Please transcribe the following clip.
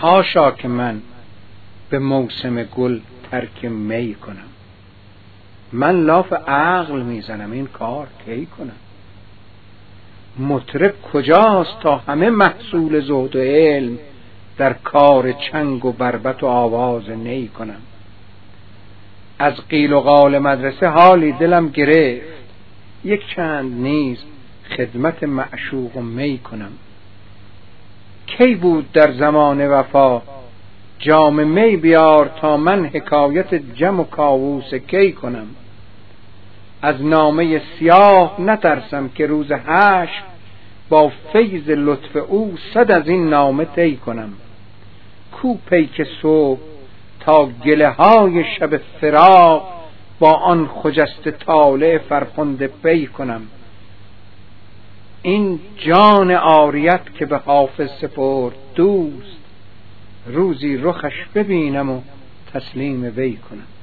هاشا که من به موسم گل ترک می کنم. من لاف عقل می‌زنم. این کار کی کنم؟ مطرب کجاست تا همه محصول زهد و علم در کار چنگ و بربت و آواز نی کنم؟ از قیل و قال مدرسه حالی دلم گرفت. یک چند نیز خدمت معشوق و می کنم. کی بود در زمان وفا؟ جام می بیار تا من حکایت جم و کاووس کی کنم؟ از نامه سیاه نترسم که روز هشت با فیض لطف او صد از این نامه طی کنم. کو پیک صبح تا گله های شب فراق با آن خجست طالع فرخنده پی کنم. این جان آریت که به حافظ سپرد دوست روزی رخش ببینم و تسلیم وی کنم.